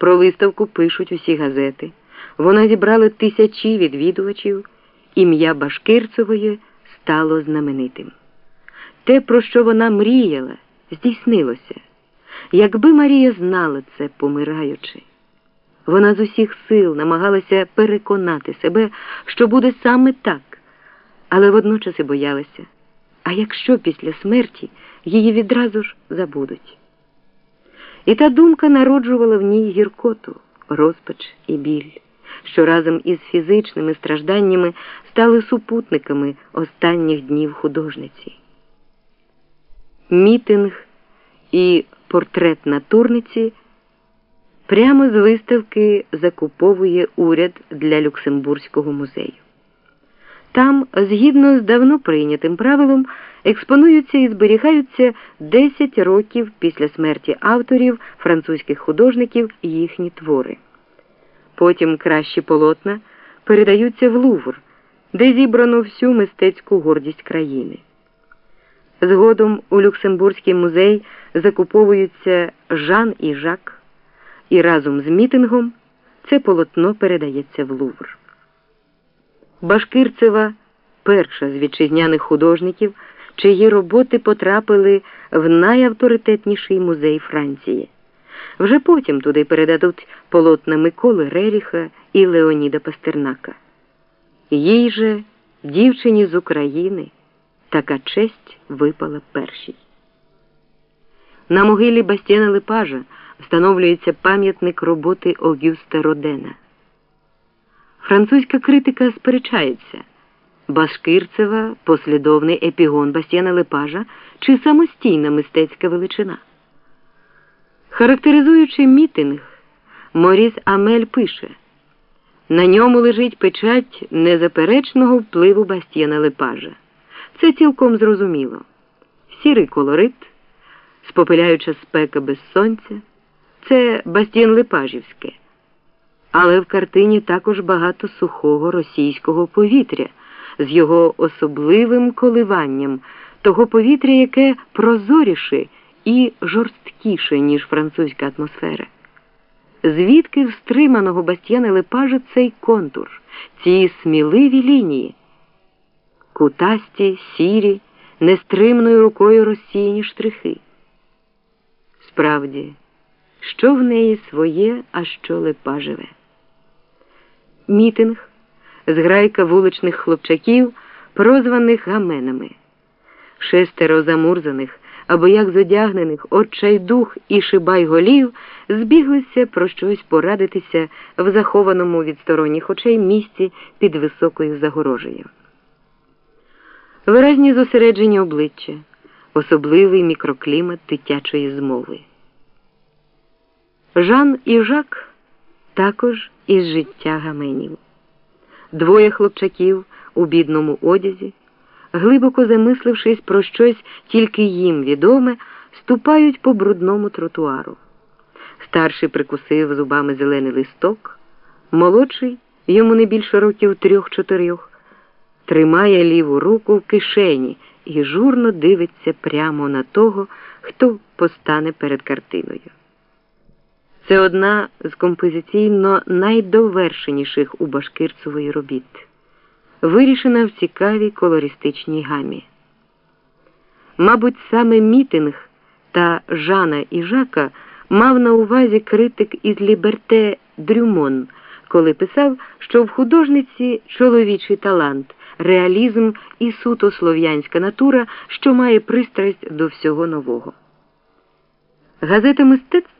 Про виставку пишуть усі газети. Вона зібрала тисячі відвідувачів, ім'я Башкирцевої стало знаменитим. Те, про що вона мріяла, здійснилося. Якби Марія знала це, помираючи, вона з усіх сил намагалася переконати себе, що буде саме так, але водночас і боялася. А якщо після смерті її відразу ж забудуть? І та думка народжувала в ній гіркоту, розпач і біль, що разом із фізичними стражданнями стали супутниками останніх днів художниці. Мітинг і портрет натурниці прямо з виставки закуповує уряд для Люксембурзького музею. Там, згідно з давно прийнятим правилом, експонуються і зберігаються 10 років після смерті авторів французьких художників їхні твори. Потім кращі полотна передаються в Лувр, де зібрано всю мистецьку гордість країни. Згодом у Люксембурзький музей закуповуються Жан і Жак, і разом з мітингом це полотно передається в Лувр. Башкирцева перша з вітчизняних художників, чиї роботи потрапили в найавторитетніший музей Франції. Вже потім туди передадуть полотна Миколи Реріха і Леоніда Пастернака. Їй же, дівчині з України, така честь випала першій. На могилі Бастіана Липажа встановлюється пам'ятник роботи Огюста Родена. Французька критика сперечається Башкирцева послідовний епігон Бастіана Лепажа чи самостійна мистецька величина. Характеризуючи мітинг, Моріс Амель пише на ньому лежить печать незаперечного впливу Бастіана Лепажа. Це цілком зрозуміло. Сірий колорит, спопиляюча спека без сонця це Бастіан Лепажівське. Але в картині також багато сухого російського повітря з його особливим коливанням, того повітря, яке прозоріше і жорсткіше, ніж французька атмосфера. Звідки в стриманого Бастіана Лепажа цей контур, ці сміливі лінії, кутасті, сірі, нестримною рукою розсіяні штрихи. Справді, що в неї своє, а що Лепажеве. Мітинг, зграйка вуличних хлопчаків, прозваних гаменами, шестеро замурзаних або як зодягнених отчайдух і шибайголів збіглися про щось порадитися в захованому від сторонніх очей місці під високою загорожею. Виразні зосереджені обличчя, особливий мікроклімат дитячої змови. Жан і Жак також із життя гаменів. Двоє хлопчаків у бідному одязі, глибоко замислившись про щось тільки їм відоме, ступають по брудному тротуару. Старший прикусив зубами зелений листок, молодший, йому не більше років трьох-чотирьох, тримає ліву руку в кишені і журно дивиться прямо на того, хто постане перед картиною. Це одна з композиційно найдовершеніших у Башкирцевої робіт, вирішена в цікавій колористичній гамі. Мабуть, саме мітинг та Жана і Жака мав на увазі критик із Ліберте Дрюмон, коли писав, що в художниці чоловічий талант, реалізм і суто слов'янська натура, що має пристрасть до всього нового. Газета мистецтв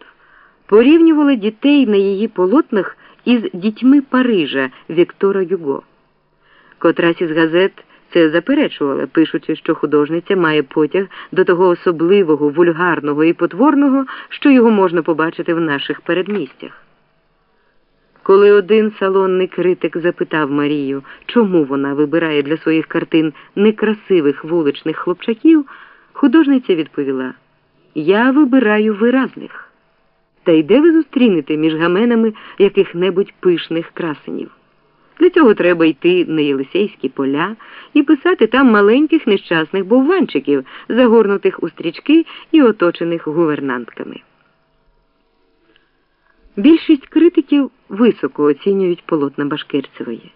порівнювала дітей на її полотнах із дітьми Парижа Віктора Юго. Котрась із газет це заперечувала, пишучи, що художниця має потяг до того особливого, вульгарного і потворного, що його можна побачити в наших передмістях. Коли один салонний критик запитав Марію, чому вона вибирає для своїх картин некрасивих вуличних хлопчаків, художниця відповіла: Я вибираю виразних. Та й де ви зустрінете між гаменами яких-небудь пишних красенів? Для цього треба йти на Єлисейські поля і писати там маленьких нещасних бовванчиків, загорнутих у стрічки і оточених гувернантками. Більшість критиків високо оцінюють полотна Башкирцевої.